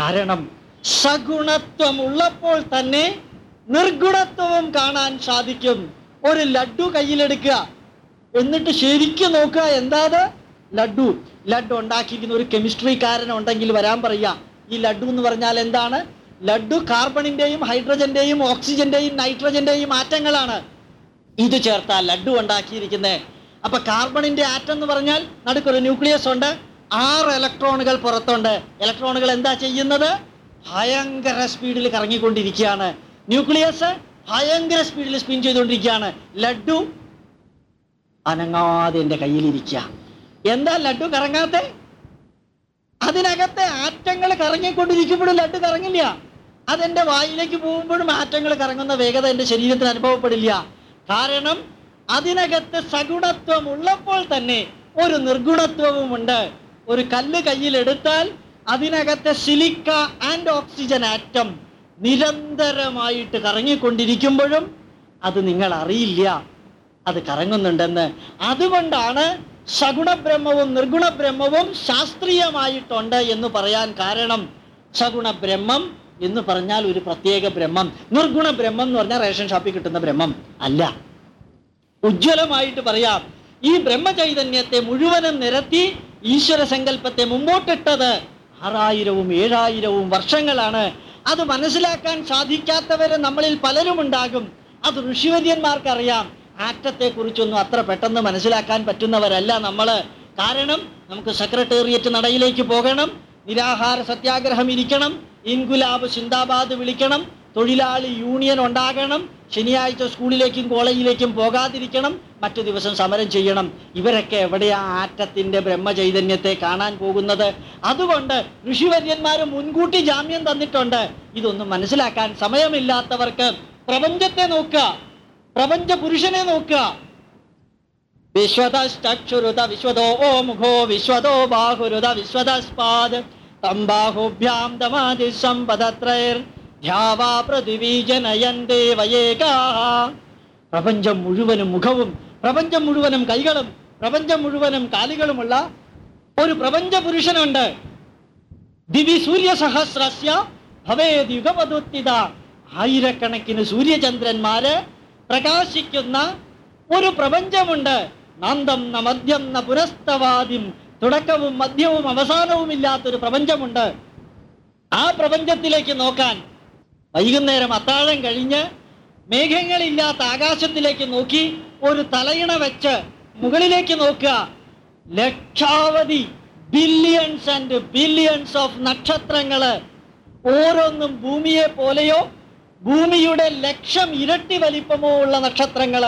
കാരണം സഗുണത്വം ഉള്ളപ്പോൾ തന്നെ നിർഗുണത്വവും കാണാൻ സാധിക്കും. ഒരു ലഡു കയ്യിലെടുക്കുക. എന്നിട്ട് ശരിക്കും നോക്കുക എന്താ അത് ലഡു ലഡു ഉണ്ടാക്കിയിരിക്കുന്ന ഒരു കെമിസ്ട്രിക്കാരൻ ഉണ്ടെങ്കിൽ വരാൻ പറയുക. ഈ ലഡു എന്ന് പറഞ്ഞാൽ എന്താണ്? ലഡു കാർബണിന്റെയും ഹൈഡ്രജന്റെയും ഓക്സിജന്റെയും നൈട്രജന്റെയും ആറ്റങ്ങളാണ്. ഇത് ചേർത്താൽ ലഡു ഉണ്ടാക്കിയിരിക്കുന്നത് അപ്പൊ കാർബണിന്റെ ആറ്റം എന്ന് പറഞ്ഞാൽ നടുക്കൊരു ന്യൂക്ലിയസ് ഉണ്ട്. ആറ് ഇലക്ട്രോണുകൾ പുറത്തുണ്ട്. ഇലക്ട്രോണുകൾ എന്താ ചെയ്യുന്നത്? ഭയങ്കര സ്പീഡിൽ കറങ്ങിക്കൊണ്ടിരിക്കുകയാണ്. ന്യൂക്ലിയസ് ഭയങ്കര സ്പീഡിൽ സ്പിൻ ചെയ്തുകൊണ്ടിരിക്കുകയാണ്. ലഡു അനങ്ങാതെ എന്റെ കയ്യിലിരിക്കുക. എന്താ ലഡു കറങ്ങാത്ത? അതിനകത്തെ ആറ്റങ്ങൾ കറങ്ങിക്കൊണ്ടിരിക്കുമ്പോഴും ലഡു കറങ്ങില്ല. അതെന്റെ വായിലേക്ക് പോകുമ്പോഴും ആറ്റങ്ങൾ കറങ്ങുന്ന വേഗത എന്റെ ശരീരത്തിന് അനുഭവപ്പെടില്ല. കാരണം അതിനകത്ത് സഗുണത്വം ഉള്ളപ്പോൾ തന്നെ ഒരു നിർഗുണത്വവുമുണ്ട്. ഒരു കല്ല് കയ്യിലെടുത്താൽ അതിനകത്തെ സിലിക്ക ആൻഡ് ഓക്സിജൻ ആറ്റം നിരന്തരമായിട്ട് കറങ്ങിക്കൊണ്ടിരിക്കുമ്പോഴും അത് നിങ്ങൾ അറിയില്ല അത് കറങ്ങുന്നുണ്ടെന്ന്. അതുകൊണ്ടാണ് സഗുണബ്രഹ്മവും നിർഗുണബ്രഹ്മവും ശാസ്ത്രീയമായിട്ടുണ്ട് എന്ന് പറയാൻ കാരണം സഗുണബ്രഹ്മം എന്ന് പറഞ്ഞാൽ ഒരു പ്രത്യേക ബ്രഹ്മം. നിർഗുണ ബ്രഹ്മം എന്ന് പറഞ്ഞാൽ റേഷൻ ഷോപ്പിൽ കിട്ടുന്ന ബ്രഹ്മം അല്ല. ഉജ്ജ്വലമായിട്ട് പറയാം. ഈ ബ്രഹ്മചൈതന്യത്തെ മുഴുവനും നിരത്തി ഈശ്വര സങ്കല്പത്തെ മുമ്പോട്ടിട്ടത് ആറായിരവും ഏഴായിരവും വർഷങ്ങളാണ്. അത് മനസ്സിലാക്കാൻ സാധിക്കാത്തവരെ നമ്മളിൽ പലരും ഉണ്ടാകും. അത് ഋഷിവര്യന്മാർക്കറിയാം. ആറ്റത്തെ കുറിച്ചൊന്നും അത്ര പെട്ടെന്ന് മനസ്സിലാക്കാൻ പറ്റുന്നവരല്ല നമ്മൾ കാരണം നമുക്ക് സെക്രട്ടേറിയറ്റ് നടയിലേക്ക് പോകണം. നിരാഹാര സത്യാഗ്രഹം ഇരിക്കണം. ഇൻഗുലാബ് സിന്ദാബാദ് വിളിക്കണം. തൊഴിലാളി യൂണിയൻ ഉണ്ടാകണം. ശനിയാഴ്ച സ്കൂളിലേക്കും കോളേജിലേക്കും പോകാതിരിക്കണം മറ്റു ദിവസം സമരം ചെയ്യണം. ഇവരൊക്കെ എവിടെയാ ആറ്റത്തിന്റെ ബ്രഹ്മചൈതന്യത്തെ കാണാൻ പോകുന്നത്? അതുകൊണ്ട് ഋഷിവര്യന്മാർ മുൻകൂട്ടി ജാമ്യം തന്നിട്ടുണ്ട്. ഇതൊന്നും മനസ്സിലാക്കാൻ സമയമില്ലാത്തവർക്ക് പ്രപഞ്ചത്തെ നോക്കുക പ്രപഞ്ച പുരുഷനെ നോക്കുക. വിശ്വതശ്ചക്ഷുരുത വിശ്വതോ ഓ മുഖോ വിശ്വതോ ബാഹുരുത വിശ്വതസ്പാദ്. തം ബാഹുഭ്യാം ദമാതി സമ്പദത്രൈർ പ്രപഞ്ചം മുഴുവനും മുഖവും പ്രപഞ്ചം മുഴുവനും കൈകളും പ്രപഞ്ചം മുഴുവനും കാലുകളുമുള്ള ഒരു പ്രപഞ്ച പുരുഷനുണ്ട്. ദിവി സൂര്യസഹസ്രസ്യ ഭവേദ് യുഗപദുത്തിത. ആയിരക്കണക്കിന് സൂര്യചന്ദ്രന്മാര് പ്രകാശിക്കുന്ന ഒരു പ്രപഞ്ചമുണ്ട്. നാന്തം ന മദ്യം ന പുരസ്തവാദ്യം തുടക്കവും മധ്യവും അവസാനവും ഇല്ലാത്തൊരു പ്രപഞ്ചമുണ്ട്. ആ പ്രപഞ്ചത്തിലേക്ക് നോക്കാൻ വൈകുന്നേരം അത്താഴം കഴിഞ്ഞ് മേഘങ്ങളില്ലാത്ത ആകാശത്തിലേക്ക് നോക്കി ഒരു തലയിണ വെച്ച് മുകളിലേക്ക് നോക്കുക. ലക്ഷാവധി ബില്യൺസ് ആൻഡ് ബില്യൺസ് ഓഫ് നക്ഷത്രങ്ങൾ ഓരോന്നും ഭൂമിയെ പോലെയോ ഭൂമിയുടെ ലക്ഷം ഇരട്ടി വലിപ്പമോ ഉള്ള നക്ഷത്രങ്ങൾ.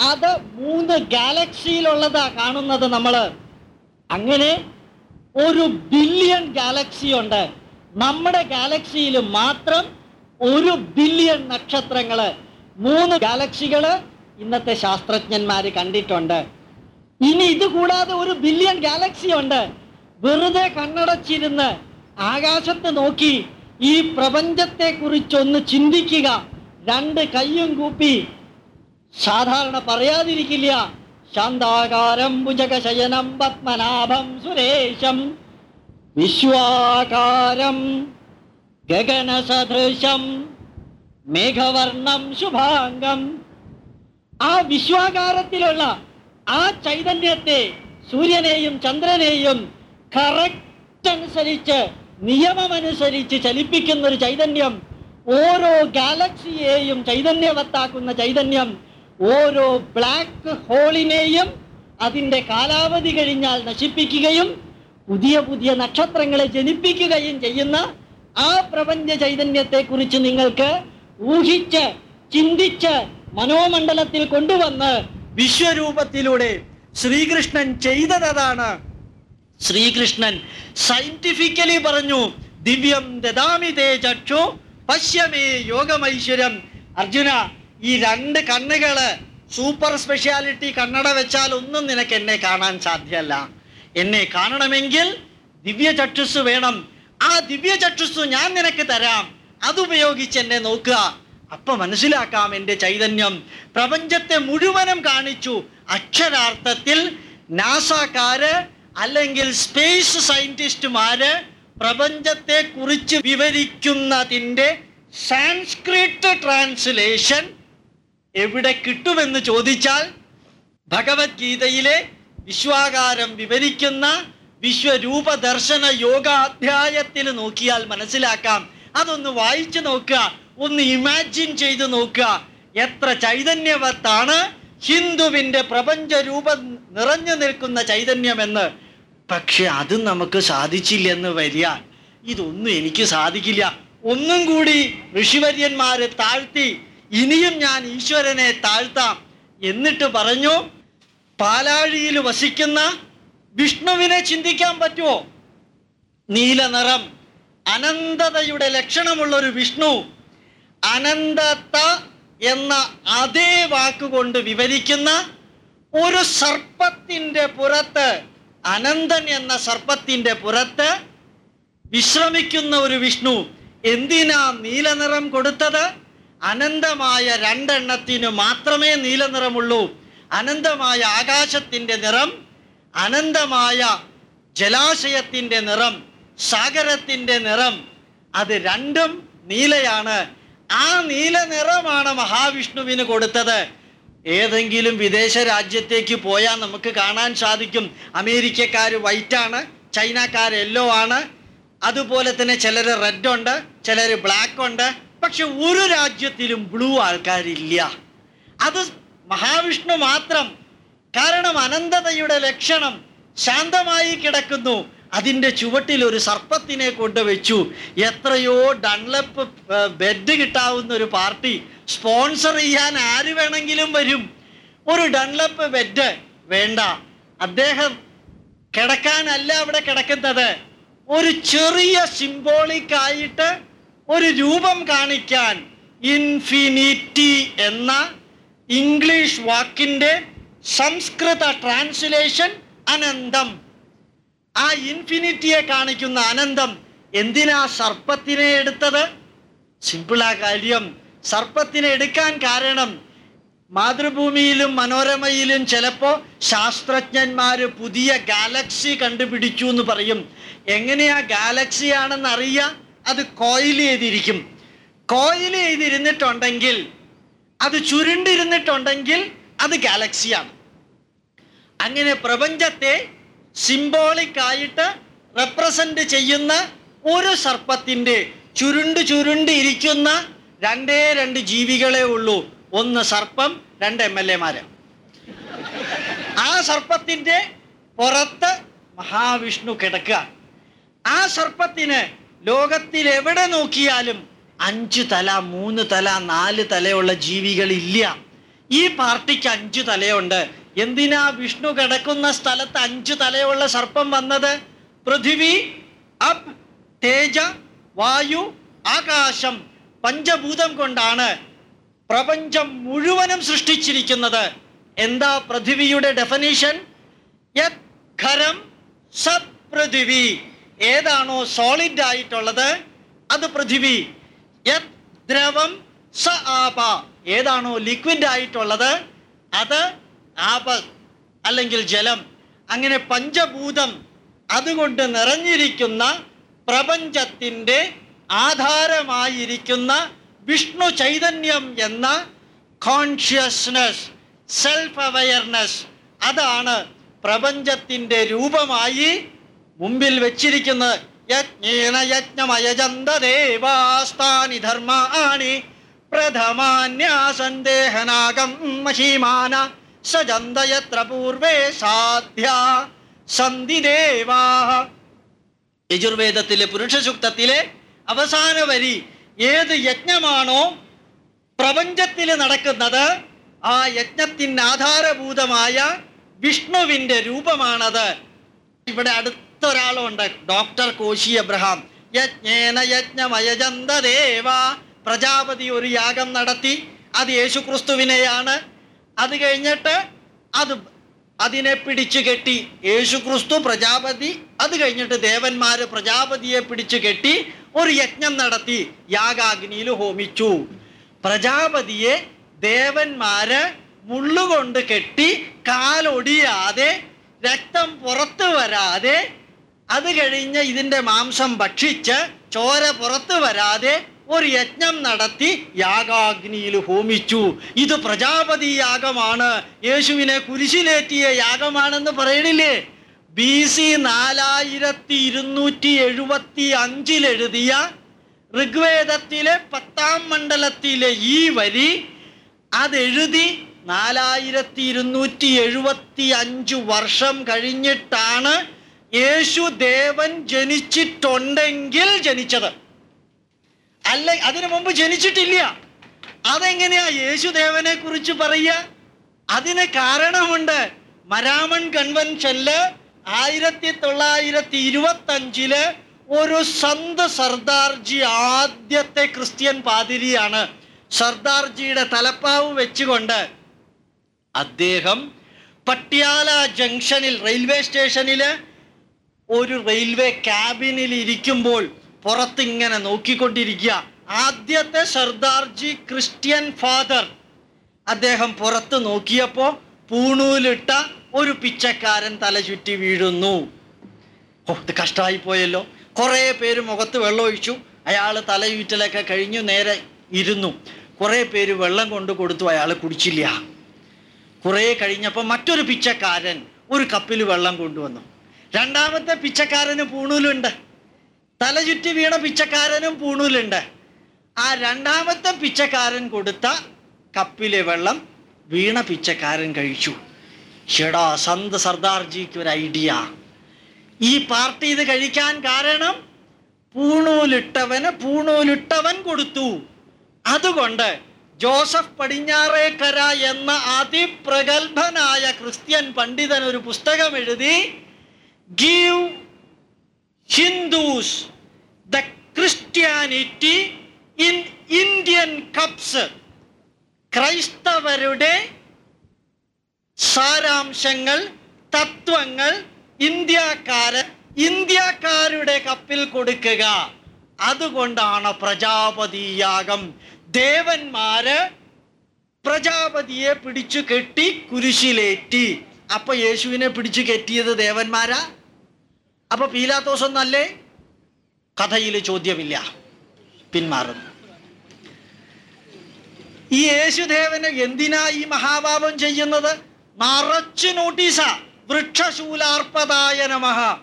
അത് മൂന്ന് ഗാലക്സിയിലുള്ളതാ കാണുന്നത് നമ്മൾ അങ്ങനെ ഒരു ബില്യൺ ഗാലക്സി ഉണ്ട്. നമ്മുടെ ഗാലക്സിയിൽ മാത്രം ഒരു ബില്യൺ നക്ഷത്രങ്ങൾ. മൂന്ന് ഗാലക്സികൾ ഇന്നത്തെ ശാസ്ത്രജ്ഞന്മാര് കണ്ടിട്ടുണ്ട്. ഇനി ഇത് കൂടാതെ ഒരു ബില്യൺ ഗാലക്സി ഉണ്ട്. വെറുതെ കണ്ണടച്ചിരുന്ന് ആകാശത്ത് നോക്കി ഈ പ്രപഞ്ചത്തെ കുറിച്ചൊന്ന് ചിന്തിക്കുക. രണ്ട് കയ്യും കൂപ്പി. സാധാരണ പറയാതിരിക്കില്ല. ശാന്താകാരം ഭുജകശയനം പത്മനാഭം സുരേശം. വിശ്വാകാരം ഗഗനസദൃശം മേഘവർണം ശുഭാംഗം. ആ വിശ്വാകാരത്തിലുള്ള ആ ചൈതന്യത്തെ സൂര്യനെയും ചന്ദ്രനെയും കറക്റ്റ് അനുസരിച്ച് നിയമമനുസരിച്ച് ചലിപ്പിക്കുന്ന ഒരു ചൈതന്യം ഓരോ ഗാലക്സിയെയും ചൈതന്യവത്താക്കുന്ന ചൈതന്യം ഓരോ ബ്ലാക്ക് ഹോളിനെയും അതിന്റെ കാലാവധി കഴിഞ്ഞാൽ നശിപ്പിക്കുകയും പുതിയ പുതിയ നക്ഷത്രങ്ങളെ ജനിപ്പിക്കുകയും ചെയ്യുന്ന ആ പ്രപഞ്ച ചൈതന്യത്തെ കുറിച്ച് നിങ്ങൾക്ക് ഊഹിച്ച് ചിന്തിച്ച് മനോമണ്ഡലത്തിൽ കൊണ്ടുവന്ന് വിശ്വരൂപത്തിലൂടെ ശ്രീകൃഷ്ണൻ ചെയ്തതാണ് ശ്രീകൃഷ്ണൻ സയന്റിഫിക്കലി പറഞ്ഞു ദിവ്യം ദദാമി തേ ചക്ഷു പശ്യമേ യോഗമൈശ്വര്യം. അർജുന ഈ രണ്ട് കണ്ണുകൾ സൂപ്പർ സ്പെഷ്യാലിറ്റി കണ്ണട വെച്ചാൽ ഒന്നും നിനക്ക് എന്നെ കാണാൻ സാധ്യമല്ല എന്നെ കാണണമെങ്കിൽ ദിവ്യ ചക്ഷുസ് വേണം. ആ ദിവ്യ ചക്ഷുസ് ഞാൻ നിനക്ക് തരാം. അതുപയോഗിച്ച് എന്നെ നോക്കുക. അപ്പൊ മനസ്സിലാക്കാം എന്റെ ചൈതന്യം. പ്രപഞ്ചത്തെ മുഴുവനും കാണിച്ചു. അക്ഷരാർത്ഥത്തിൽ നാസക്കാര് അല്ലെങ്കിൽ സ്പേസ് സയന്റിസ്റ്റുമാര് പ്രപഞ്ചത്തെ കുറിച്ച് വിവരിക്കുന്നതിന്റെ സാൻസ്ക്രിറ്റ് ട്രാൻസ്ലേഷൻ എവിടെ കിട്ടുമെന്ന് ചോദിച്ചാൽ ഭഗവത്ഗീതയിലെ വിശ്വാകാരം വിവരിക്കുന്ന വിശ്വരൂപ ദർശന യോഗാധ്യായത്തിൽ നോക്കിയാൽ മനസ്സിലാക്കാം. അതൊന്ന് വായിച്ചു നോക്കുക ഒന്ന് ഇമാജിൻ ചെയ്തു നോക്കുക. എത്ര ചൈതന്യവത്താണ് ഹിന്ദുവിന്റെ പ്രപഞ്ച രൂപം നിറഞ്ഞു നിൽക്കുന്ന ചൈതന്യമെന്ന്. പക്ഷെ അത് നമുക്ക് സാധിച്ചില്ലെന്ന് വരിക. ഇതൊന്നും എനിക്ക് സാധിക്കില്ല. ഒന്നും കൂടി ഋഷിവര്യന്മാരെ താഴ്ത്തി ഇനിയും ഞാൻ ഈശ്വരനെ താഴ്ത്താം. എന്നിട്ട് പറഞ്ഞു പാലാഴിയിൽ വസിക്കുന്ന വിഷ്ണുവിനെ ചിന്തിക്കാൻ പറ്റുമോ? നീല നിറം അനന്തതയുടെ ലക്ഷണമുള്ള ഒരു വിഷ്ണു അനന്തത എന്ന അതേ വാക്കുകൊണ്ട് വിവരിക്കുന്ന ഒരു സർപ്പത്തിന്റെ പുറത്ത് അനന്തൻ എന്ന സർപ്പത്തിന്റെ പുറത്ത് വിശ്രമിക്കുന്ന ഒരു വിഷ്ണു. എന്തിനാ നീലനിറം കൊടുത്തത്? അനന്തമായ രണ്ടെണ്ണത്തിന് മാത്രമേ നീലനിറമുള്ളൂ അനന്തമായ ആകാശത്തിന്റെ നിറം അനന്തമായ ജലാശയത്തിന്റെ നിറം സാഗരത്തിന്റെ നിറം അത് രണ്ടും നീലയാണ്. ആ നീല നിറമാണ് മഹാവിഷ്ണുവിന് കൊടുത്തത്. ഏതെങ്കിലും വിദേശ രാജ്യത്തേക്ക് പോയാൽ നമുക്ക് കാണാൻ സാധിക്കും. അമേരിക്കക്കാർ വൈറ്റാണ് ചൈനക്കാർ യെല്ലോ ആണ്. അതുപോലെ തന്നെ ചിലർ റെഡ് ഉണ്ട് ചിലർ ബ്ലാക്ക് ഉണ്ട്. പക്ഷെ ഒരു രാജ്യത്തിലും ബ്ലൂ ആൾക്കാരില്ല. അത് മഹാവിഷ്ണു മാത്രം കാരണം അനന്തതയുടെ ലക്ഷണം ശാന്തമായി കിടക്കുന്നു. അതിന്റെ ചുവട്ടിൽ ഒരു സർപ്പത്തിനെ കൊണ്ടുവച്ചു. എത്രയോ ഡൺലപ്പ് ബെഡ് കിട്ടാവുന്ന ഒരു പാർട്ടി സ്പോൺസർ ചെയ്യാൻ ആര് വേണമെങ്കിലും വരും. ഒരു ഡൺലപ്പ് ബെഡ് വേണ്ട. അദ്ദേഹം കിടക്കാനല്ല അവിടെ കിടക്കുന്നത്. ഒരു ചെറിയ സിംബോളിക് ആയിട്ട് ഒരു രൂപം കാണിക്കാൻ ഇൻഫിനിറ്റി എന്ന ഇംഗ്ലീഷ് വാക്കിന്റെ സംസ്കൃത ട്രാൻസ്ലേഷൻ അനന്തം. ആ ഇൻഫിനിറ്റിയെ കാണിക്കുന്ന അനന്തം എന്തിനാ സർപ്പത്തിനെ എടുത്തത്? സിമ്പിളാ കാര്യം. സർപ്പത്തിനെ എടുക്കാൻ കാരണം മാതൃഭൂമിയിലും മനോരമയിലും ചിലപ്പോൾ ശാസ്ത്രജ്ഞന്മാർ പുതിയ ഗാലക്സി കണ്ടുപിടിച്ചു എന്ന് പറയും. എങ്ങനെയാ ഗാലക്സി ആണെന്ന് അറിയുക അത് കോയിൽ ചെയ്തിരിക്കും. കോയിൽ ചെയ്തിരുന്നിട്ടുണ്ടെങ്കിൽ അത് ചുരുണ്ടിരുന്നിട്ടുണ്ടെങ്കിൽ അത് ഗാലക്സിയാണ് അങ്ങനെ പ്രപഞ്ചത്തെ സിംബോളിക് ആയിട്ട് റെപ്രസെന്റ് ചെയ്യുന്ന ഒരു സർപ്പത്തിന്റെ ചുരുണ്ട് ചുരുണ്ട് ഇരിക്കുന്ന രണ്ടേ രണ്ട് ജീവികളെ ഉള്ളൂ. ഒന്ന് സർപ്പം രണ്ട് എം എൽ എമാര് ആ സർപ്പത്തിന്റെ പുറത്ത് മഹാവിഷ്ണു കിടക്കുക. ആ സർപ്പത്തിന് ലോകത്തിൽ എവിടെ നോക്കിയാലും അഞ്ച് തല മൂന്ന് തല നാല് തലയുള്ള ജീവികളില്ല. ഈ പാർട്ടിക്ക് അഞ്ചു തലയുണ്ട്. എന്തിനാ വിഷ്ണു കിടക്കുന്ന സ്ഥലത്ത് അഞ്ചു തലയുള്ള സർപ്പം വന്നത്? പൃഥിവി അപ് തേജ വായു ആകാശം പഞ്ചഭൂതം കൊണ്ടാണ് പ്രപഞ്ചം മുഴുവനും സൃഷ്ടിച്ചിരിക്കുന്നത്. എന്താ പൃഥിവിയുടെ ഡെഫനീഷൻ ഖരം സത് ഏതാണോ സോളിഡ് ആയിട്ടുള്ളത്? അത് പൃഥിവി. ദ്രവം സ ആപ ഏതാണോ ലിക്വിഡ് ആയിട്ടുള്ളത് അത് ആപ അല്ലെങ്കിൽ ജലം. അങ്ങനെ പഞ്ചഭൂതം അതുകൊണ്ട് നിറഞ്ഞിരിക്കുന്ന പ്രപഞ്ചത്തിന്റെ ആധാരമായിരിക്കുന്ന വിഷ്ണു ചൈതന്യം എന്ന കോൺഷ്യസ്നസ് സെൽഫ് അവയർനെസ് അതാണ് പ്രപഞ്ചത്തിന്റെ രൂപമായി മുമ്പിൽ വെച്ചിരിക്കുന്നത്. യജ്ഞേന യജ്ഞമയജന്ത ധർമ്മ ധർമാണി. പ്രഥമാന്യാസന്ദേഹനാകം മഹീമാന സജന്തയത്ര പൂർവേ സാധ്യ സന്ധിദേവാ. യജുർവേദത്തിലെ പുരുഷസൂക്തത്തിലെ അവസാന വരി ഏത് യജ്ഞമാണോ പ്രപഞ്ചത്തിൽ നടക്കുന്നത് ആ യജ്ഞത്തിന് ആധാരഭൂതമായ വിഷ്ണുവിന്റെ രൂപമാണത്. ഇവിടെ അടുത്തൊരാളുണ്ട് ഡോക്ടർ കോശി അബ്രഹാം. യജ്ഞേന യജ്ഞമയജന്ത ദേവ. പ്രജാപതി ഒരു യാഗം നടത്തി. അത് യേശുക്രിസ്തുവിനെയാണ്. അത് കഴിഞ്ഞിട്ട് അത് അതിനെ പിടിച്ചു കെട്ടി. യേശുക്രിസ്തു പ്രജാപതി. അത് കഴിഞ്ഞിട്ട് ദേവന്മാർ പ്രജാപതിയെ പിടിച്ചു കെട്ടി ഒരു യജ്ഞം നടത്തി. യാഗാഗ്നിയിൽ ഹോമിച്ചു. പ്രജാപതിയെ ദേവന്മാര് മുള്ളുകൊണ്ട് കെട്ടി കാലൊടിയാതെ രക്തം പുറത്തു വരാതെ അത് കഴിഞ്ഞ് ഇതിന്റെ മാംസം ഭക്ഷിച്ച് ചോര പുറത്തു വരാതെ ഒരു യജ്ഞം നടത്തി യാഗാഗ്നിയിൽ ഹോമിച്ചു. ഇത് പ്രജാപതി യാഗമാണ്. യേശുവിനെ കുരിശിലേറ്റിയ യാഗമാണെന്ന് പറയണില്ലേ? ബി സി നാലായിരത്തി ഇരുന്നൂറ്റി എഴുപത്തി അഞ്ചിലെഴുതിയ ഋഗ്വേദത്തിലെ പത്താം മണ്ഡലത്തിലെ ഈ വരി അതെഴുതി നാലായിരത്തി ഇരുന്നൂറ്റി എഴുപത്തി അഞ്ച് വർഷം കഴിഞ്ഞിട്ടാണ് യേശു ദേവൻ ജനിച്ചിട്ടുണ്ടെങ്കിൽ ജനിച്ചത്. അല്ല അതിനു മുമ്പ് ജനിച്ചിട്ടില്ല. അതെങ്ങനെയാ യേശുദേവനെ കുറിച്ച് പറയുക? അതിന് കാരണമുണ്ട്. മരാമൺ കൺവെൻഷനിൽ ആയിരത്തി തൊള്ളായിരത്തി ഇരുപത്തി അഞ്ചിൽ ഒരു സന്ത് സർദാർജി ആദ്യത്തെ ക്രിസ്ത്യൻ പാതിരിയാണ്. സർദാർജിയുടെ തലപ്പാവ് വെച്ചുകൊണ്ട് അദ്ദേഹം പട്യാല ജംഗ്ഷനിൽ റെയിൽവേ സ്റ്റേഷനിൽ ഒരു റെയിൽവേ ക്യാബിനിൽ ഇരിക്കുമ്പോൾ പുറത്തിങ്ങനെ നോക്കിക്കൊണ്ടിരിക്കുക. ആദ്യത്തെ സർദാർജി ക്രിസ്ത്യൻ ഫാദർ. അദ്ദേഹം പുറത്ത് നോക്കിയപ്പോൾ പൂണൂലിട്ട ഒരു പിച്ചക്കാരൻ തല ചുറ്റി വീഴുന്നു. ഓ ഇത് കഷ്ടമായി പോയല്ലോ. കുറേ പേര് മുഖത്ത് വെള്ളം ഒഴിച്ചു. അയാൾ തലയൂറ്റലൊക്കെ കഴിഞ്ഞു നേരെ ഇരുന്നു. കുറേ പേര് വെള്ളം കൊണ്ട് കൊടുത്തു അയാൾ കുടിച്ചില്ല. കുറേ കഴിഞ്ഞപ്പോൾ മറ്റൊരു പിച്ചക്കാരൻ ഒരു കപ്പിൽ വെള്ളം കൊണ്ടുവന്നു. രണ്ടാമത്തെ പിച്ചക്കാരന് പൂണൂലുണ്ട്. തല ചുറ്റി വീണ പിച്ചക്കാരനും പൂണൂലുണ്ട്. ആ രണ്ടാമത്തെ പിച്ചക്കാരൻ കൊടുത്ത കപ്പിലെ വെള്ളം വീണ പിച്ചക്കാരൻ കഴിച്ചു. ഷെടാ സന്ത് സർദാർജിക്ക് ഒരു ഐഡിയ. ഈ പാർട്ടി ഇത് കഴിക്കാൻ കാരണം പൂണൂലിട്ടവന് പൂണൂലിട്ടവൻ കൊടുത്തു. അതുകൊണ്ട് ജോസഫ് പടിഞ്ഞാറേക്കര എന്ന അതിപ്രഗത്ഭനായ ക്രിസ്ത്യൻ പണ്ഡിതൻ ഒരു പുസ്തകം എഴുതി give Hindus the Christianity in Indian cups ക്രൈസ്തവരുടെ സാരാംശങ്ങൾ തത്വങ്ങൾ ഇന്ത്യക്കാര് ഇന്ത്യക്കാരുടെ കപ്പിൽ കൊടുക്കുക. അതുകൊണ്ടാണ് പ്രജാപതി യാഗം ദേവന്മാര് പ്രജാപതിയെ പിടിച്ചു കെട്ടി കുരിശിലേറ്റി. അപ്പൊ യേശുവിനെ പിടിച്ചു കെട്ടിയത് ദേവന്മാരാ? അപ്പൊ പീലാത്തോസ് ഒന്നല്ലേ കഥയിൽ ചോദ്യമില്ല. പിന്മാറുന്നു. ഈ യേശുദേവന് എന്തിനാ ഈ മഹാഭാവം ചെയ്യുന്നത്? നിറച്ചു നോട്ടീസാ. വൃക്ഷശൂലാർപ്പതായ നമഹ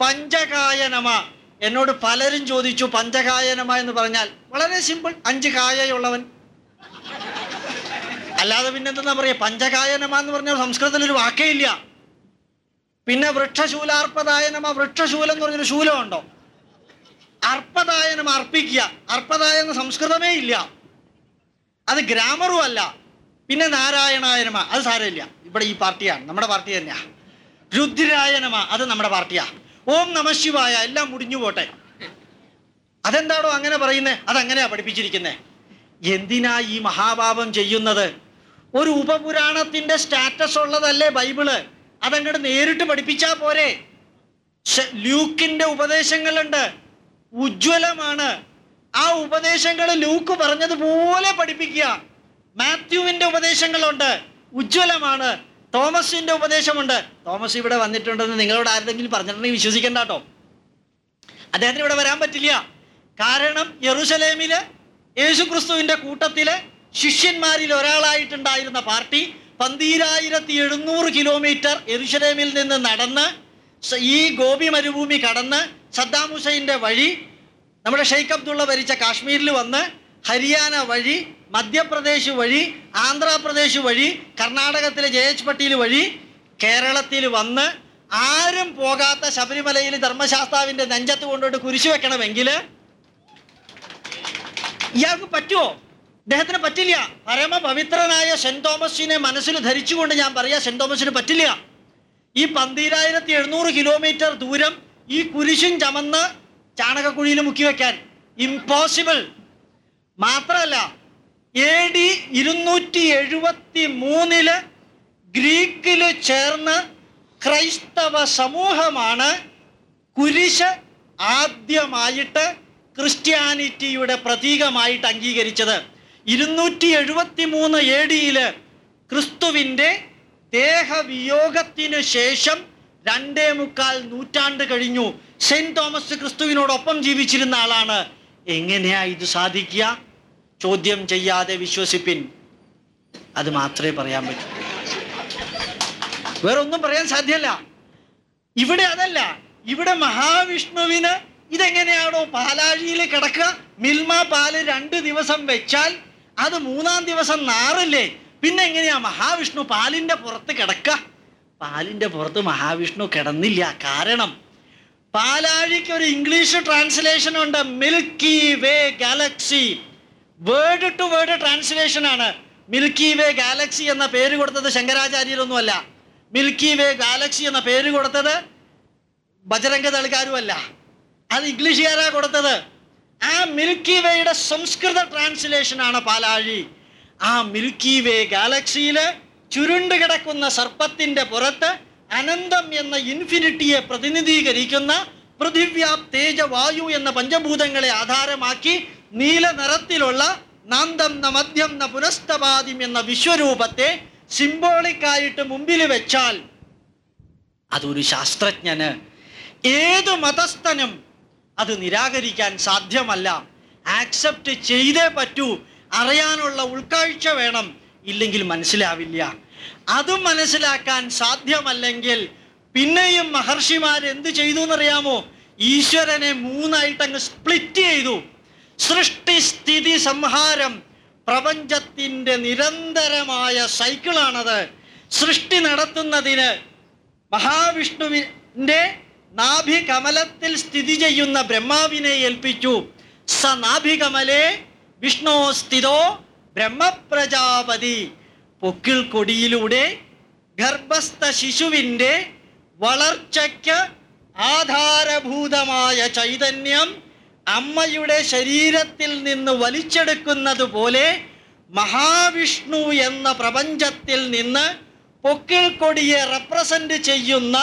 പഞ്ചകായ നമ എന്നോട് പലരും ചോദിച്ചു പഞ്ചകായ നമ എന്ന് പറഞ്ഞാൽ വളരെ സിമ്പിൾ അഞ്ച് കായയുള്ളവൻ. അല്ലാതെ പിന്നെന്താ പറയുക പറയാ? പഞ്ചകായ നമ എന്ന് പറഞ്ഞാൽ സംസ്കൃതത്തിൽ ഒരു വാക്കേ ഇല്ല. പിന്നെ വൃക്ഷശൂലാർപ്പതായനം ആ വൃക്ഷശൂലം എന്ന് പറഞ്ഞൊരു ശൂലമുണ്ടോ? അർപ്പദായനം അർപ്പിക്കുക. അർപ്പതായെന്ന സംസ്കൃതമേ ഇല്ല. അത് ഗ്രാമറും അല്ല. പിന്നെ നാരായണായനമ. അത് സാരമില്ല. ഇവിടെ ഈ പാർട്ടിയാണ്. നമ്മുടെ പാർട്ടി തന്നെയാ. രുദ്രായനമ. അത് നമ്മുടെ പാർട്ടിയാ. ഓം നമശിവായ എല്ലാം മുടിഞ്ഞു പോട്ടെ. അതെന്താണോ അങ്ങനെ പറയുന്നത് അതങ്ങനെയാ പഠിപ്പിച്ചിരിക്കുന്നത് എന്തിനാ ഈ മഹാഭാവം ചെയ്യുന്നത്? ഒരു ഉപപുരാണത്തിന്റെ സ്റ്റാറ്റസ് ഉള്ളതല്ലേ ബൈബിൾ? അതങ്ങോട്ട് നേരിട്ട് പഠിപ്പിച്ചാൽ പോരെ. ലൂക്കിന്റെ ഉപദേശങ്ങളുണ്ട്. ഉജ്ജ്വലമാണ്. ആ ഉപദേശങ്ങൾ ലൂക്ക് പറഞ്ഞതുപോലെ പഠിപ്പിക്കുക. മാത്യുവിന്റെ ഉപദേശങ്ങളുണ്ട്. ഉജ്ജ്വലമാണ്. തോമസിന്റെ ഉപദേശമുണ്ട്. തോമസ് ഇവിടെ വന്നിട്ടുണ്ടെന്ന് നിങ്ങളോട് ആരെങ്കിലും പറഞ്ഞിട്ടുണ്ടെങ്കിൽ വിശ്വസിക്കണ്ട കേട്ടോ. അദ്ദേഹത്തിന് ഇവിടെ വരാൻ പറ്റില്ല. കാരണം യെറുസലേമിൽ യേശുക്രിസ്തുവിന്റെ കൂട്ടത്തിലെ ശിഷ്യന്മാരിൽ ഒരാളായിട്ടുണ്ടായിരുന്ന പാർട്ടി പന്തീരായിരത്തി എഴുന്നൂറ് കിലോമീറ്റർ എരുഷലേമിൽ നിന്ന് നടന്ന് ഈ ഗോപി മരുഭൂമി കടന്ന് സദ്ദാം ഹുസൈന്റെ വഴി നമ്മുടെ ഷെയ്ഖ് അബ്ദുള്ള ഭരിച്ച കാശ്മീരിൽ വന്ന് ഹരിയാന വഴി മധ്യപ്രദേശ് വഴി ആന്ധ്രാപ്രദേശ് വഴി കർണാടകത്തിലെ ജെ എച്ച് പട്ടീൽ വഴി കേരളത്തിൽ വന്ന് ആരും പോകാത്ത ശബരിമലയിൽ ധർമ്മശാസ്താവിന്റെ നെഞ്ചത്ത് കൊണ്ടുപോയിട്ട് കുരിശു വെക്കണമെങ്കിൽ ഇയാൾക്ക് പറ്റുമോ? അദ്ദേഹത്തിന് പറ്റില്ല. പരമപവിത്രനായ സെന്റ് തോമസിനെ മനസ്സിൽ ധരിച്ചുകൊണ്ട് ഞാൻ പറയാം സെന്റ് തോമസിന് പറ്റില്ല. ഈ പന്തീരായിരത്തി എഴുന്നൂറ് കിലോമീറ്റർ ദൂരം ഈ കുരിശും ചമന്ന് ചാണകക്കുഴിയിൽ മുക്കി വയ്ക്കാൻ ഇമ്പോസിബിൾ മാത്രമല്ല എ ഡി ഇരുന്നൂറ്റി എഴുപത്തി മൂന്നിൽ ഗ്രീക്കിൽ ചേർന്ന് ക്രൈസ്തവ സമൂഹമാണ് കുരിശ് ആദ്യമായിട്ട് ക്രിസ്ത്യാനിറ്റിയുടെ പ്രതീകമായിട്ട് അംഗീകരിച്ചത്. ഇരുന്നൂറ്റി എഴുപത്തി മൂന്ന് എ ഡിയിൽ ക്രിസ്തുവിന്റെ ദേഹവിയോഗത്തിനു ശേഷം രണ്ടേ മുക്കാൽ നൂറ്റാണ്ട് കഴിഞ്ഞു. സെന്റ് തോമസ് ക്രിസ്തുവിനോടൊപ്പം ജീവിച്ചിരുന്ന ആളാണ്. എങ്ങനെയാ ഇത് സാധിക്കുക? ചോദ്യം ചെയ്യാതെ വിശ്വസിപ്പിൻ. അത് മാത്രമേ പറയാൻ പറ്റൂ. വേറെ ഒന്നും പറയാൻ സാധ്യമല്ല. ഇവിടെ അതല്ല. ഇവിടെ മഹാവിഷ്ണുവിന് ഇതെങ്ങനെയാണോ പാലാഴിയിൽ കിടക്കുക. മിൽമ പാൽ രണ്ട് ദിവസം വെച്ചാൽ അത് മൂന്നാം ദിവസം നാറില്ലേ? പിന്നെ എങ്ങനെയാ? മഹാവിഷ്ണു പാലിന്റെ പുറത്ത് കിടക്കുക പാലിന്റെ പുറത്ത് മഹാവിഷ്ണു കിടന്നില്ല. കാരണം പാലാഴിക്ക് ഒരു ഇംഗ്ലീഷ് ട്രാൻസ്ലേഷൻ ഉണ്ട്. Milky way galaxy word to word translation ആണ്. മിൽക്കി വേ ഗാലക്സി എന്ന പേര് കൊടുത്തത് ശങ്കരാചാര്യരൊന്നുമല്ല. മിൽക്കി വേ ഗാലക്സി എന്ന പേര് കൊടുത്തത് ബജരംഗ തളിക്കാരുമല്ല അത് ഇംഗ്ലീഷുകാരാണ് കൊടുത്തത്. ആ മിൽക്കി വേയുടെ സംസ്കൃത ട്രാൻസ്ലേഷൻ ആണ് പാലാഴി. ആ മിൽക്കി വേ ഗാലക്സിയിൽ ചുരുണ്ട് കിടക്കുന്ന സർപ്പത്തിന്റെ പുറത്ത് അനന്തം എന്ന ഇൻഫിനിറ്റിയെ പ്രതിനിധീകരിക്കുന്ന പൃഥിവ്യാപ് തേജ വായു എന്ന പഞ്ചഭൂതങ്ങളെ ആധാരമാക്കി നീല നിറത്തിലുള്ള നാന്തം ന മദ്യം ന പുനസ്തപാദ്യം എന്ന വിശ്വരൂപത്തെ സിംബോളിക്കായിട്ട് മുമ്പിൽ വെച്ചാൽ അതൊരു ശാസ്ത്രജ്ഞന് ഏത് മതസ്ഥനും അത് നിരാകരിക്കാൻ സാധ്യമല്ല. ആക്സെപ്റ്റ് ചെയ്തേ പറ്റൂ. അറിയാനുള്ള ഉൾക്കാഴ്ച വേണം. ഇല്ലെങ്കിൽ മനസ്സിലാവില്ല. അത് മനസ്സിലാക്കാൻ സാധ്യമല്ലെങ്കിൽ പിന്നെയും മഹർഷിമാർ എന്ത് ചെയ്തു എന്നറിയാമോ ഈശ്വരനെ മൂന്നായിട്ട് അങ്ങ് സ്പ്ലിറ്റ് ചെയ്തു. സൃഷ്ടി സ്ഥിതി സംഹാരം പ്രപഞ്ചത്തിന്റെ നിരന്തരമായ സൈക്കിളാണത് സൃഷ്ടി നടത്തുന്നതിന് മഹാവിഷ്ണുവിന്റെ നാഭികമലത്തിൽ സ്ഥിതി ചെയ്യുന്ന ബ്രഹ്മാവിനെ ഏൽപ്പിച്ചു. സ നാഭികമലേ വിഷ്ണു സ്ഥിതോ ബ്രഹ്മപ്രജാപതി. പൊക്കിൾ കൊടിയിലൂടെ ഗർഭസ്ഥ ശിശുവിന്റെ വളർച്ചയ്ക്ക് ആധാരഭൂതമായ ചൈതന്യം അമ്മയുടെ ശരീരത്തിൽ നിന്ന് വലിച്ചെടുക്കുന്നത് പോലെ മഹാവിഷ്ണു എന്ന പ്രപഞ്ചത്തിൽ നിന്ന് പൊക്കിൾ കൊടിയെ റെപ്രസെന്റ് ചെയ്യുന്ന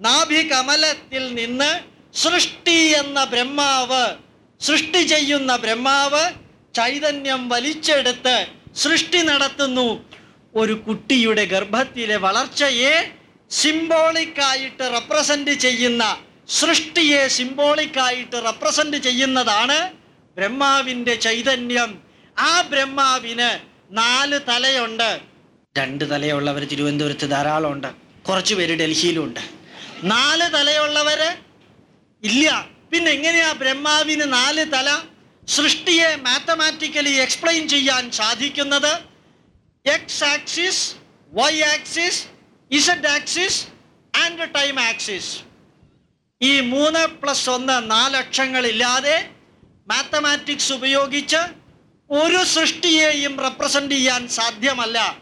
നാഭികമലത്തിൽ നിന്ന് സൃഷ്ടി എന്ന ബ്രഹ്മാവ് സൃഷ്ടി ചെയ്യുന്ന ബ്രഹ്മാവ് ചൈതന്യം വലിച്ചെടുത്ത് സൃഷ്ടി നടത്തുന്നു. ഒരു കുട്ടിയുടെ ഗർഭത്തിലെ വളർച്ചയെ സിംബോളിക്കായിട്ട് റെപ്രസെന്റ് ചെയ്യുന്ന സൃഷ്ടിയെ സിംബോളിക്കായിട്ട് റെപ്രസെന്റ് ചെയ്യുന്നതാണ് ബ്രഹ്മാവിന്റെ ചൈതന്യം. ആ ബ്രഹ്മാവിന് നാല് തലയുണ്ട്. രണ്ട് തലയുള്ളവർ തിരുവനന്തപുരത്ത് ധാരാളമുണ്ട്. കുറച്ച് പേര് ഡൽഹിയിലുണ്ട്. നാല് തലയുള്ളവര് ഇല്ല. പിന്നെ എങ്ങനെയാ ബ്രഹ്മാവിന് നാല് തല സൃഷ്ടിയെ മാത്തമാറ്റിക്കലി എക്സ്പ്ലെയിൻ ചെയ്യാൻ സാധിക്കുന്നത്? X axis Y axis Z axis and time axis ഈ മൂന്ന് പ്ലസ് ഒന്ന് നാലക്ഷങ്ങളില്ലാതെ മാത്തമാറ്റിക്സ് ഉപയോഗിച്ച് ഒരു സൃഷ്ടിയെയും റെപ്രസെന്റ് ചെയ്യാൻ സാധ്യമല്ല.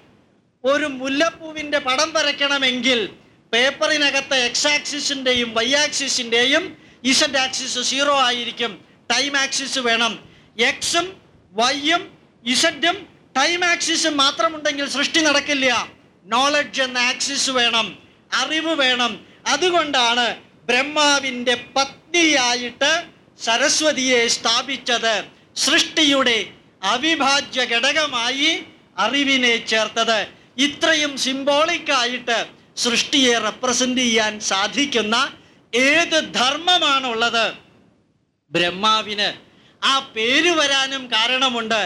ഒരു മുല്ലപ്പൂവിന്റെ പടം വരയ്ക്കണമെങ്കിൽ പേപ്പറിനകത്ത് എക്സ് ആക്സിസിന്റെയും വൈ ആക്സിസിന്റെയും ഇസഡ് ആക്സിസ് സീറോ ആയിരിക്കും. ടൈം ആക്സിസ് വേണം. എക്സും വൈയും ഇസഡും ടൈം ആക്സിസും മാത്രമുണ്ടെങ്കിൽ സൃഷ്ടി നടക്കില്ല. നോളജ് എന്ന ആക്സിസ് വേണം. അറിവ് വേണം. അതുകൊണ്ടാണ് ബ്രഹ്മാവിന്റെ പത്നിയായിട്ട് സരസ്വതിയെ സ്ഥാപിച്ചത്. സൃഷ്ടിയുടെ അവിഭാജ്യ ഘടകമായി അറിവിനെ ചേർത്തത്. ഇത്രയും സിംബോളിക്കായിട്ട് സൃഷ്ടിയെ റെപ്രസെന്റ് ചെയ്യാൻ സാധിക്കുന്ന ഏത് ധർമ്മമാണുള്ളത്? ബ്രഹ്മാവിന് ആ പേര് വരാനും കാരണമുണ്ട്.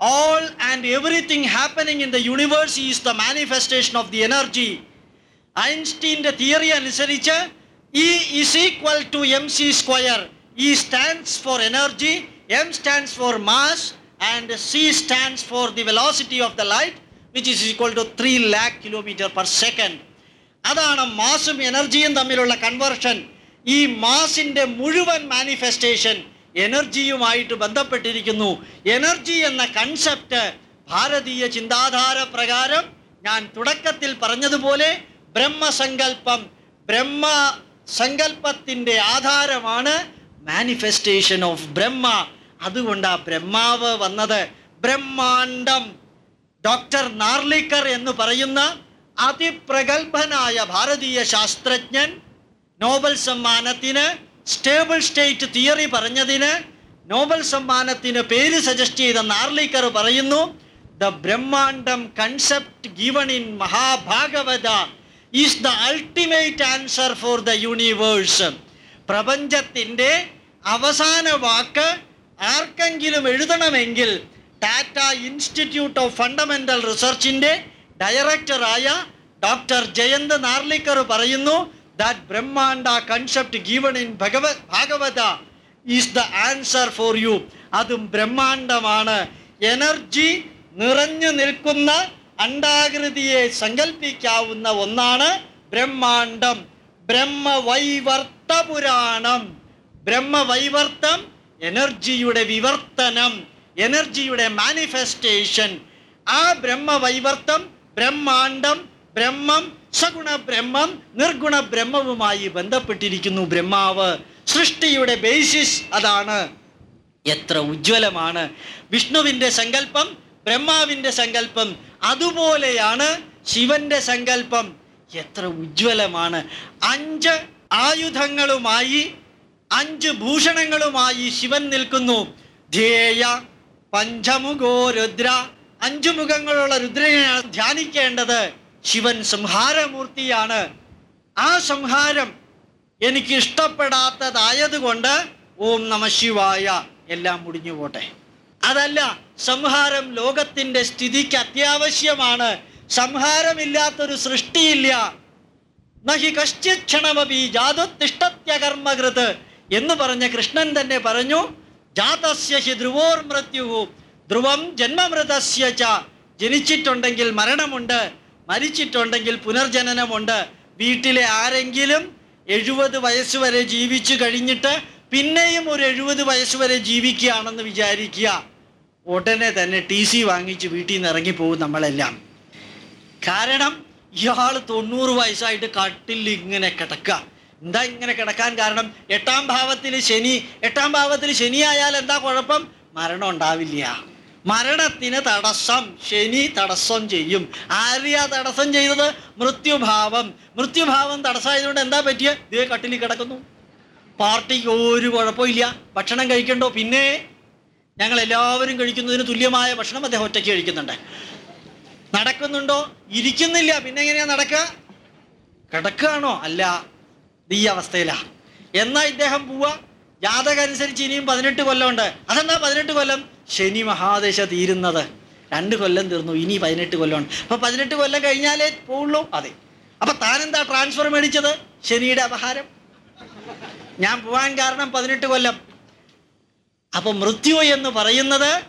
All and everything happening in the universe is the manifestation of the energy ഐൻസ്റ്റീന്റെ theory അനുസരിച്ച് E is equal to M C square E stands for energy M stands for mass and C stands for the velocity of the light which is equal to three lakh kilometre per second അതാണ് മാസും എനർജിയും തമ്മിലുള്ള conversion ഈ മാസിന്റെ മുഴുവൻ manifestation എനർജിയുമായിട്ട് ബന്ധപ്പെട്ടിരിക്കുന്നു. Energy എന്ന concept ഭാരതീയ ചിന്താധാര പ്രകാരം ഞാൻ തുടക്കത്തിൽ പറഞ്ഞതുപോലെ ബ്രഹ്മസങ്കല്പം ബ്രഹ്മ സങ്കല്പത്തിന്റെ ആധാരമാണ് മാനിഫെസ്റ്റേഷൻ ഓഫ് ബ്രഹ്മ. അതുകൊണ്ടാ ബ്രഹ്മാവ് വന്നത് ബ്രഹ്മാണ്ടം ഡോക്ടർ നാർലിക്കർ എന്ന് പറയുന്ന അതിപ്രഗത്ഭനായ ഭാരതീയ ശാസ്ത്രജ്ഞൻ നോബൽ സമ്മാനത്തിന് സ്റ്റേബിൾ സ്റ്റേറ്റ് തിയറി പറഞ്ഞതിന് നോബൽ സമ്മാനത്തിന് പേര് സജസ്റ്റ് ചെയ്ത നാർലിക്കർ പറയുന്നു the Brahmandam concept given in Mahabhagavata is the ultimate answer for the universe. പ്രപഞ്ചത്തിന്റെ അവസാന വാക്ക് ആർക്കെങ്കിലും എഴുതണമെങ്കിൽ ടാറ്റ ഇൻസ്റ്റിറ്റ്യൂട്ട് ഓഫ് ഫണ്ടമെന്റൽ റിസർച്ചിന്റെ ഡയറക്ടറായ ഡോക്ടർ ജയന്ത് നാർലിക്കർ പറയുന്നു that brahmanda concept given in ഭഗവ Bhagavata is the answer for you അതും ബ്രഹ്മാണ്ടമാണ്. എനർജി നിറഞ്ഞു നിൽക്കുന്ന അണ്ടാകൃതിയെ സങ്കല്പിക്കാവുന്ന ഒന്നാണ് ബ്രഹ്മാണ്ടം. ബ്രഹ്മവൈവർത്ത പുരാണം ബ്രഹ്മവൈവർത്തം എനർജിയുടെ വിവർത്തനം എനർജിയുടെ മാനിഫെസ്റ്റേഷൻ ആ ബ്രഹ്മവൈവർത്തം ബ്രഹ്മാണ്ടം ബ്രഹ്മം സഗുണ ബ്രഹ്മം നിർഗുണ ബ്രഹ്മവുമായി ബന്ധപ്പെട്ടിരിക്കുന്നു ബ്രഹ്മാവ്. സൃഷ്ടിയുടെ ബേസിസ് അതാണ്. എത്ര ഉജ്ജ്വലമാണ്. വിഷ്ണുവിന്റെ സങ്കല്പം ബ്രഹ്മാവിന്റെ സങ്കല്പം അതുപോലെയാണ് ശിവന്റെ സങ്കല്പം. എത്ര ഉജ്ജ്വലമാണ്. അഞ്ച് ആയുധങ്ങളുമായി അഞ്ച് ഭൂഷണങ്ങളുമായി ശിവൻ നിൽക്കുന്നു. ധ്യേയ പഞ്ചമുഖോ രുദ്ര അഞ്ചു മുഖങ്ങളുള്ള രുദ്രനെയാണ് ധ്യാനിക്കേണ്ടത് ശിവൻ സംഹാരമൂർത്തിയാണ്. ആ സംഹാരം എനിക്ക് ഇഷ്ടപ്പെടാത്തതായതുകൊണ്ട് ഓം നമ ശിവായ എല്ലാം മുടിഞ്ഞു പോട്ടെ. അതല്ല സംഹാരം ലോകത്തിന്റെ സ്ഥിതിക്ക് അത്യാവശ്യമാണ്. സംഹാരമില്ലാത്തൊരു സൃഷ്ടിയില്ല. നഹി കശ്യക്ഷണമപി ജാതുത്തിഷ്ടത്യകർമ്മകൃത് എന്ന് പറഞ്ഞ കൃഷ്ണൻ തന്നെ പറഞ്ഞു ജാതസ്യ ഹി ധ്രുവോർ മൃത്യു ധ്രുവം ജന്മമൃതസ്യ ജനിച്ചിട്ടുണ്ടെങ്കിൽ മരണമുണ്ട് മരിച്ചിട്ടുണ്ടെങ്കിൽ പുനർജനനമുണ്ട്. വീട്ടിലെ ആരെങ്കിലും എഴുപത് വയസ്സ് വരെ ജീവിച്ചു കഴിഞ്ഞിട്ട് പിന്നെയും ഒരു എഴുപത് വയസ്സ് വരെ ജീവിക്കുകയാണെന്ന് വിചാരിക്കുക. ഉടനെ തന്നെ ടി സി വാങ്ങിച്ച് വീട്ടിൽ നിന്ന് ഇറങ്ങിപ്പോകും നമ്മളെല്ലാം. കാരണം ഇയാൾ തൊണ്ണൂറ് വയസ്സായിട്ട് കട്ടിൽ ഇങ്ങനെ കിടക്കുക. എന്താ ഇങ്ങനെ കിടക്കാൻ കാരണം? എട്ടാം ഭാവത്തിൽ ശനി എട്ടാം ഭാവത്തിൽ ശനി ആയാൽ എന്താ കുഴപ്പം? മരണം ഉണ്ടാവില്ല. മരണത്തിന് തടസ്സം ശനി തടസ്സം ചെയ്യും. ആര്യ തടസ്സം ചെയ്തത്? മൃത്യുഭാവം. മൃത്യുഭാവം തടസ്സമായതുകൊണ്ട് എന്താ പറ്റിയ? ഇതേ കട്ടിലിൽ കിടക്കുന്നു. പാർട്ടിക്ക് ഒരു കുഴപ്പമില്ല. ഭക്ഷണം കഴിക്കണ്ടോ? പിന്നെ ഞങ്ങൾ എല്ലാവരും കഴിക്കുന്നതിന് തുല്യമായ ഭക്ഷണം അദ്ദേഹം ഒറ്റയ്ക്ക് കഴിക്കുന്നുണ്ട്. നടക്കുന്നുണ്ടോ? ഇരിക്കുന്നില്ല. പിന്നെ എങ്ങനെയാ നടക്കുക? കിടക്കുകയാണോ? അല്ല. ഈ അവസ്ഥയിലാ. എന്നാ ഇദ്ദേഹം പോവാ? ജാതകം അനുസരിച്ച് ഇനിയും പതിനെട്ട് കൊല്ലമുണ്ട്. അതെന്നാ പതിനെട്ട് കൊല്ലം? ശനി മഹാദശ തീരുന്നത്. രണ്ട് കൊല്ലം തീർന്നു ഇനി പതിനെട്ട് കൊല്ലമുണ്ട്. അപ്പൊ പതിനെട്ട് കൊല്ലം കഴിഞ്ഞാലേ പോവുള്ളൂ. അതെ. അപ്പൊ താനെന്താ ട്രാൻസ്ഫർ മേടിച്ചത്? ശനിയുടെ അപഹാരം. ഞാൻ പോവാൻ കാരണം പതിനെട്ട് കൊല്ലം. അപ്പൊ മൃത്യു എന്ന് പറയുന്നത്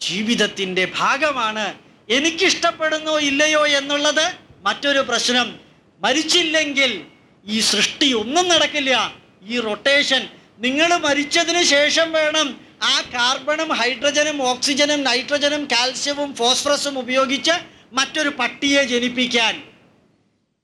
ജീവിതത്തിന്റെ ഭാഗമാണ്. എനിക്കിഷ്ടപ്പെടുന്നോ ഇല്ലയോ എന്നുള്ളത് മറ്റൊരു പ്രശ്നം. മരിച്ചില്ലെങ്കിൽ ഈ സൃഷ്ടി ഒന്നും നടക്കില്ല. ഈ റൊട്ടേഷൻ നിങ്ങൾ മരിച്ചതിന് ശേഷം വേണം ആ കാർബണും ഹൈഡ്രജനും ഓക്സിജനും നൈട്രജനും കാൽസ്യവും ഫോസ്ഫറസും ഉപയോഗിച്ച് മറ്റൊരു പട്ടിയെ ജനിപ്പിക്കാൻ.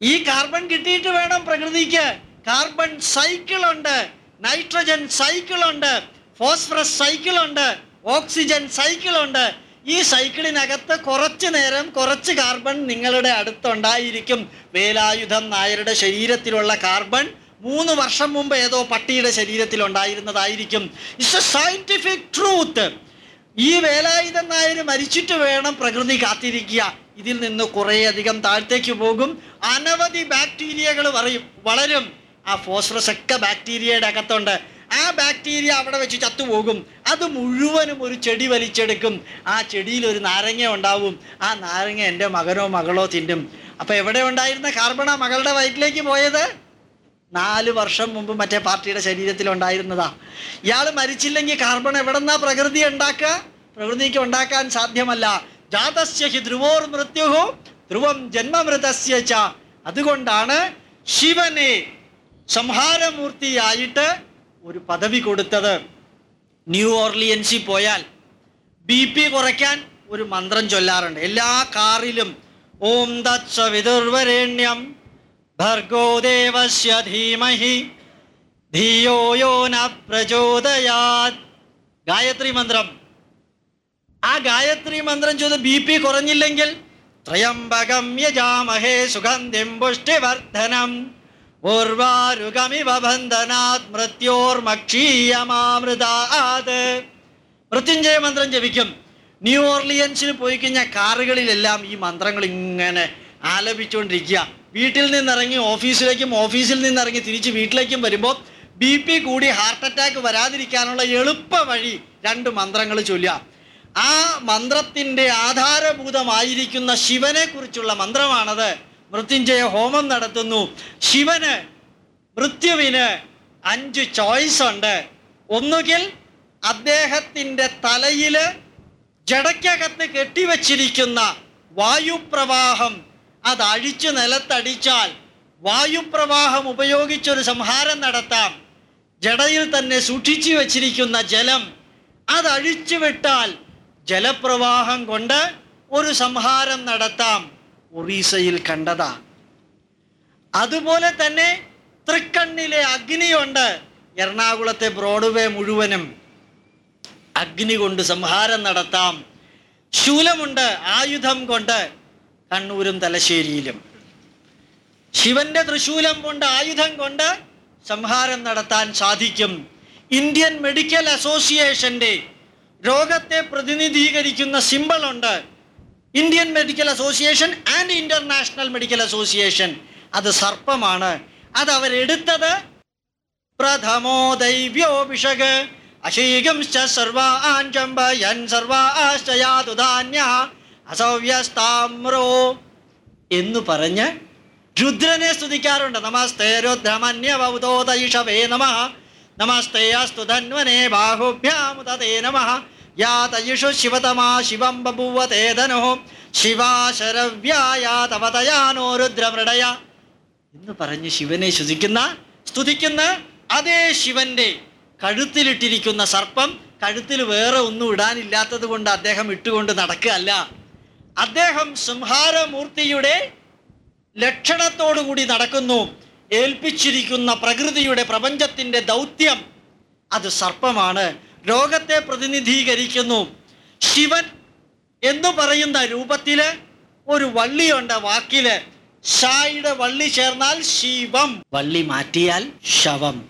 ഈ കാർബൺ കിട്ടിയിട്ട് വേണം പ്രകൃതിക്ക്. കാർബൺ സൈക്കിൾ ഉണ്ട് നൈട്രജൻ സൈക്കിൾ ഉണ്ട് ഫോസ്ഫറസ് സൈക്കിൾ ഉണ്ട് ഓക്സിജൻ സൈക്കിൾ ഉണ്ട്. ഈ സൈക്കിളിനകത്ത് കുറച്ച് നേരം കുറച്ച് കാർബൺ നിങ്ങളുടെ അടുത്തുണ്ടായിരിക്കും. വേലായുധം നായരുടെ ശരീരത്തിലുള്ള കാർബൺ മൂന്ന് വർഷം മുമ്പ് ഏതോ പട്ടിയുടെ ശരീരത്തിൽ ഉണ്ടായിരുന്നതായിരിക്കും ഇറ്റ്സ് എ സയന്റിഫിക് ട്രൂത്ത് ഈ വേലായുധൻ നായർ മരിച്ചിട്ട് വേണം പ്രകൃതി കാത്തിരിക്കുക. ഇതിൽ നിന്ന് കുറേയധികം താഴത്തേക്ക് പോകും. അനവധി ബാക്ടീരിയകൾ പറയും വളരും. ആ ഫോസ്ഫറസ് ഒക്കെ ബാക്ടീരിയയുടെ അകത്തുണ്ട്. ആ ബാക്ടീരിയ അവിടെ വെച്ച് ചത്തുപോകും. അത് മുഴുവനും ഒരു ചെടി വലിച്ചെടുക്കും. ആ ചെടിയിൽ ഒരു നാരങ്ങ ഉണ്ടാവും. ആ നാരങ്ങ എന്റെ മകനോ മകളോ തിന്നും. അപ്പോൾ എവിടെ ഉണ്ടായിരുന്ന കാർബണ മകളുടെ വയറ്റിലേക്ക് പോയത്? നാല് വർഷം മുമ്പ് മറ്റേ പാർട്ടിയുടെ ശരീരത്തിൽ ഉണ്ടായിരുന്നതാ ഇയാൾ മരിച്ചില്ലെങ്കിൽ കാർബൺ എവിടെന്നാ പ്രകൃതി ഉണ്ടാക്കുക? പ്രകൃതിക്ക് ഉണ്ടാക്കാൻ സാധ്യമല്ല. ജാതസ്യ ഹി ധ്രുവോർ മൃത്യുഹു ധ്രുവം ജന്മമൃതസ്യ ച. അതുകൊണ്ടാണ് ശിവനെ സംഹാരമൂർത്തിയായിട്ട് ഒരു പദവി കൊടുത്തത്. ന്യൂ ഓർലിയൻസിൽ പോയാൽ ബി പി കുറയ്ക്കാൻ ഒരു മന്ത്രം ചൊല്ലാറുണ്ട്. എല്ലാ കാറിലും ഓം തത്സവിതുർവരേണ്യം ഗായത്രി മന്ത്രം ആ ഗായത്രി മന്ത്രം ചെയ്ത് ബി പി കുറഞ്ഞില്ലെങ്കിൽ മൃത്യുഞ്ജയ മന്ത്രം ജപിക്കും. ന്യൂ ഓർലിയൻസിന് പോയി കഴിഞ്ഞാൽ കാറുകളിലെല്ലാം ഈ മന്ത്രങ്ങൾ ഇങ്ങനെ ആലപിച്ചുകൊണ്ടിരിക്കുക. വീട്ടിൽ നിന്നിറങ്ങി ഓഫീസിലേക്കും ഓഫീസിൽ നിന്നിറങ്ങി തിരിച്ച് വീട്ടിലേക്കും വരുമ്പോൾ ബി പി കൂടി ഹാർട്ട് അറ്റാക്ക് വരാതിരിക്കാനുള്ള എളുപ്പ വഴി രണ്ട് മന്ത്രങ്ങൾ ചൊല്ലുക. ആ മന്ത്രത്തിന്റെ ആധാരഭൂതമായിരിക്കുന്ന ശിവനെ കുറിച്ചുള്ള മന്ത്രമാണത്. മൃത്യുഞ്ജയ ഹോമം നടത്തുന്നു. ശിവന് മൃത്യുവിന് അഞ്ച് ചോയ്സ് ഉണ്ട്. ഒന്നുകിൽ അദ്ദേഹത്തിന്റെ തലയിൽ ജടയ്ക്കകത്ത് കെട്ടിവച്ചിരിക്കുന്ന വായുപ്രവാഹം അത് അഴിച്ചു നിലത്തടിച്ചാൽ വായുപ്രവാഹം ഉപയോഗിച്ചൊരു സംഹാരം നടത്താം. ജടയിൽ തന്നെ സൂക്ഷിച്ചു വച്ചിരിക്കുന്ന ജലം അത് അഴിച്ചു വിട്ടാൽ ജലപ്രവാഹം കൊണ്ട് ഒരു സംഹാരം നടത്താം. ഒറീസയിൽ കണ്ടതാ. അതുപോലെ തന്നെ തൃക്കണ്ണിലെ അഗ്നിയുണ്ട് എറണാകുളത്തെ ബ്രോഡ്വേ മുഴുവനും അഗ്നി കൊണ്ട് സംഹാരം നടത്താം. ശൂലമുണ്ട് ആയുധം കൊണ്ട് കണ്ണൂരും തലശ്ശേരിയിലും. ശിവന്റെ തൃശൂലം കൊണ്ട് ആയുധം കൊണ്ട് സംഹാരം നടത്താൻ സാധിക്കും. ഇന്ത്യൻ മെഡിക്കൽ അസോസിയേഷന്റെ രോഗത്തെ പ്രതിനിധീകരിക്കുന്ന സിമ്പിൾ ഉണ്ട് Indian Medical Association and International Medical Association. അത് സർപ്പമാണ്. അത് അവരെടുത്തത് പ്രഥമോ ദൈവ്യോ വിഷക് അശീകം സർവാൻ ചമ്പയൻ സർവാ അസവ്യസ്താമ്രോ എന്ന് പറഞ്ഞ് രുദ്രനെ സ്തുതിക്കാറുണ്ട്. നമസ്തേ രുദ്രമന്യവൗതോദയിഷവേ നമ. നമസ്തേ ധന്വനേ ധന്വനെ ബാഹുഭ്യാമുതേ നമ. യാ തയിഷു ശിവതമാ ശിവം ബഭൂവ തേതനോ ശിവാശരവ്യായ തവതയാനോ രുദ്രമൃടയ എന്ന് പറഞ്ഞ് ശിവനെ ശുചിക്കുന്ന സ്തുതിക്കുന്ന അതേ ശിവന്റെ കഴുത്തിലിട്ടിരിക്കുന്ന സർപ്പം കഴുത്തിൽ വേറെ ഒന്നും ഇടാനില്ലാത്തത് കൊണ്ട് അദ്ദേഹം ഇട്ടുകൊണ്ട് നടക്കുകയല്ല. അദ്ദേഹം സംഹാരമൂർത്തിയുടെ ലക്ഷണത്തോടുകൂടി നടക്കുന്നു. ഏൽപ്പിച്ചിരിക്കുന്ന പ്രകൃതിയുടെ പ്രപഞ്ചത്തിന്റെ ദൗത്യം അത് സർപ്പമാണ്. രോഗത്തെ പ്രതിനിധീകരിക്കുന്നു. ശിവൻ എന്ന് പറയുന്ന രൂപത്തിൽ ഒരു വള്ളിയുണ്ട് വാക്കിൽ. ഷായുടെ വള്ളി ചേർന്നാൽ ശിവം. വള്ളി മാറ്റിയാൽ ശവം.